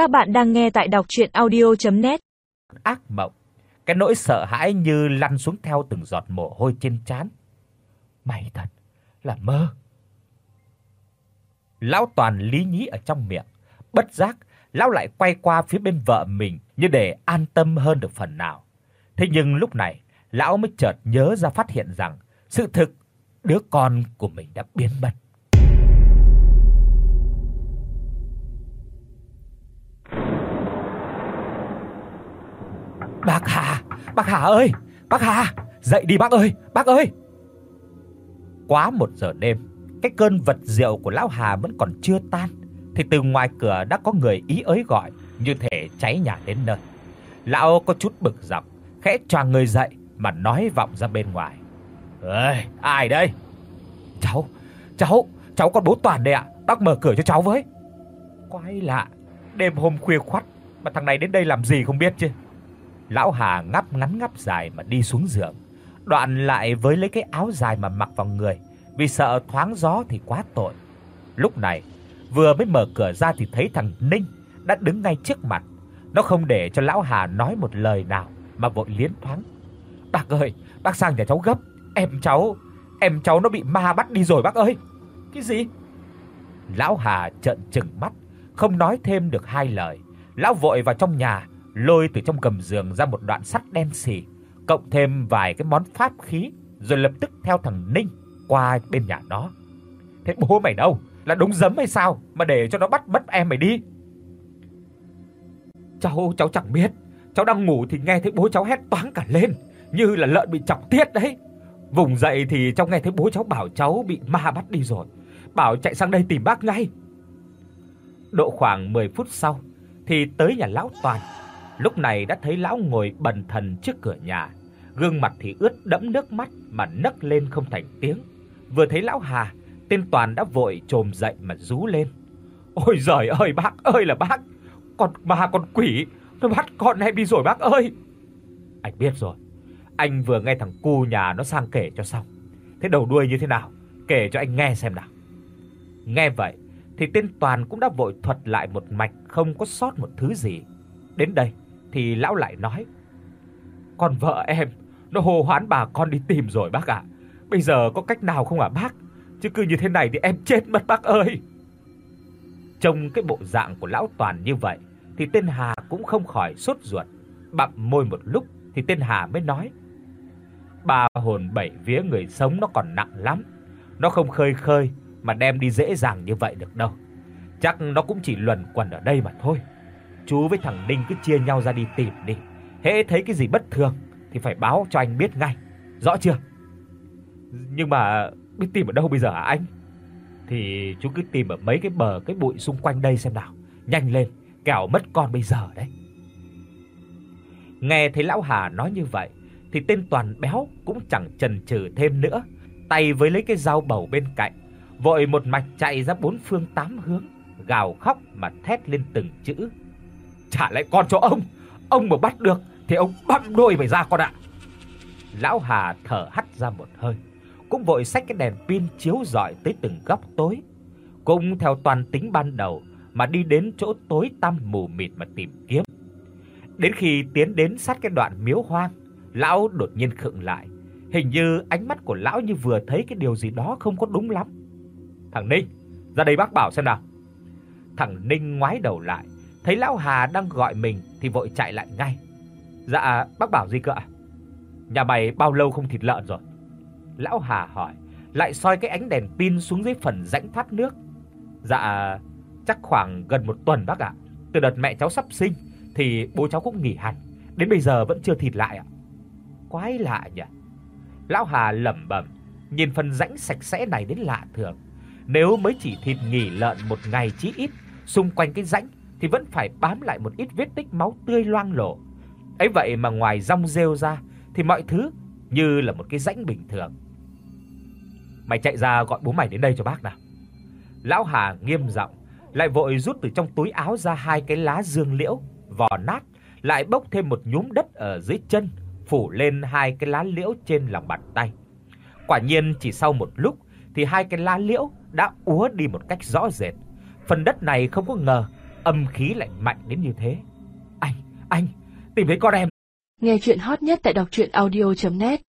Các bạn đang nghe tại đọc audio net Ác mộng, cái nỗi sợ hãi như lăn xuống theo từng giọt mồ hôi trên trán. Mày thật là mơ. Lão toàn lý nhí ở trong miệng, bất giác lão lại quay qua phía bên vợ mình như để an tâm hơn được phần nào. Thế nhưng lúc này, lão mới chợt nhớ ra phát hiện rằng sự thực đứa con của mình đã biến mất. Bác Hà, bác Hà ơi, bác Hà, dậy đi bác ơi, bác ơi. Quá một giờ đêm, cái cơn vật rượu của lão Hà vẫn còn chưa tan thì từ ngoài cửa đã có người ý ới gọi, như thể cháy nhà đến nơi. Lão có chút bực dọc, khẽ choàng người dậy mà nói vọng ra bên ngoài. "Ơi, ai đây?" "Cháu, cháu, cháu con bố Toàn đây ạ, bác mở cửa cho cháu với." Quái lạ, đêm hôm khuya khoắt mà thằng này đến đây làm gì không biết chứ. Lão Hà ngáp ngắn ngáp dài mà đi xuống giường, đoạn lại với lấy cái áo dài mà mặc vào người, vì sợ thoáng gió thì quá tội. Lúc này, vừa mới mở cửa ra thì thấy thằng Ninh đã đứng ngay trước mặt. Nó không để cho lão Hà nói một lời nào mà vội liến thoáng. "Bác ơi, bác sang nhà cháu gấp, em cháu, em cháu nó bị ma bắt đi rồi bác ơi." "Cái gì?" Lão Hà trợn trừng mắt, không nói thêm được hai lời. Lão vội vào trong nhà, lôi từ trong gầm giường ra một đoạn sắt đen xì, cộng thêm vài cái món pháp khí, rồi lập tức theo thằng Ninh qua bên nhà nó. "Thế bố mày đâu? Là đúng giấm hay sao mà để cho nó bắt mất em mày đi?" "Cháu cháu chẳng biết, cháu đang ngủ thì nghe thấy bố cháu hét toáng cả lên, như là lợn bị chọc tiết đấy. Vùng dậy thì cháu nghe thấy bố cháu bảo cháu bị ma bắt đi rồi, bảo chạy sang đây tìm bác ngay." Độ khoảng 10 phút sau thì tới nhà lão Toàn. Lúc này đã thấy lão ngồi bần thần trước cửa nhà, gương mặt thì ướt đẫm nước mắt mà nấc lên không thành tiếng. Vừa thấy lão Hà, tên Toàn đã vội trồm dậy mà rú lên. "Ôi giời ơi bác ơi là bác, con ma con quỷ nó bắt con em đi rồi bác ơi." Anh biết rồi. Anh vừa nghe thằng cu nhà nó sang kể cho xong. Thế đầu đuôi như thế nào? Kể cho anh nghe xem nào. Nghe vậy thì tên Toàn cũng đã vội thuật lại một mạch không có sót một thứ gì. Đến đây thì lão lại nói: "Con vợ em nó hô hoán bà con đi tìm rồi bác ạ. Bây giờ có cách nào không ạ bác? Chứ cứ như thế này thì em chết mất bác ơi." Trông cái bộ dạng của lão Toàn như vậy thì tên Hà cũng không khỏi sốt ruột, bặm môi một lúc thì tên Hà mới nói: "Ba hồn bảy vía người sống nó còn nặng lắm, nó không khơi khơi mà đem đi dễ dàng như vậy được đâu. Chắc nó cũng chỉ luẩn quẩn ở đây mà thôi. Chú với thằng Đinh cứ chia nhau ra đi tìm đi. Hễ thấy cái gì bất thường thì phải báo cho anh biết ngay. Rõ chưa? Nhưng mà biết tìm ở đâu bây giờ hả anh? Thì chú cứ tìm ở mấy cái bờ cái bụi xung quanh đây xem nào. Nhanh lên, kẻo mất con bây giờ đấy. Nghe thấy lão Hà nói như vậy thì tên Toàn béo cũng chẳng chần chừ thêm nữa, tay với lấy cái dao bầu bên cạnh, vội một mạch chạy ra bốn phương tám hướng, gào khóc mà thét lên từng chữ. Trả lại con cho ông, ông mà bắt được thì ông băm đôi mày ra con ạ. Lão Hà thở hắt ra một hơi, cũng vội xách cái đèn pin chiếu rọi tới từng góc tối, cũng theo toàn tính ban đầu mà đi đến chỗ tối tăm mù mịt mà tìm kiếm. Đến khi tiến đến sát cái đoạn miếu hoang, lão đột nhiên khựng lại, hình như ánh mắt của lão như vừa thấy cái điều gì đó không có đúng lắm. "Thằng Ninh, ra đây bác bảo xem nào." Thằng Ninh ngoái đầu lại, thấy lão Hà đang gọi mình thì vội chạy lại ngay. "Dạ, bác bảo gì cơ ạ?" "Nhà mày bao lâu không thịt lợn rồi?" Lão Hà hỏi, lại soi cái ánh đèn pin xuống dưới phần rãnh thoát nước. "Dạ, chắc khoảng gần một tuần bác ạ. Từ đợt mẹ cháu sắp sinh thì bố cháu cũng nghỉ hẳn, đến bây giờ vẫn chưa thịt lại ạ." Quái lạ nhỉ. Lão Hà lẩm bẩm, nhìn phần rãnh sạch sẽ này đến lạ thường. Nếu mới chỉ thịt nghỉ lợn một ngày chí ít, xung quanh cái rãnh thì vẫn phải bám lại một ít vết tích máu tươi loang lổ. Ấy vậy mà ngoài rong rêu ra thì mọi thứ như là một cái rãnh bình thường. Mày chạy ra gọi bố mày đến đây cho bác nào. Lão Hà nghiêm giọng, lại vội rút từ trong túi áo ra hai cái lá dương liễu vò nát, lại bốc thêm một nhúm đất ở dưới chân, phủ lên hai cái lá liễu trên lòng bàn tay. Quả nhiên chỉ sau một lúc thì hai cái lá liễu đã úa đi một cách rõ rệt. Phần đất này không có ngờ âm khí lại mạnh đến như thế. Anh, anh, tìm thấy con em. Nghe truyện hot nhất tại doctruyenaudio.net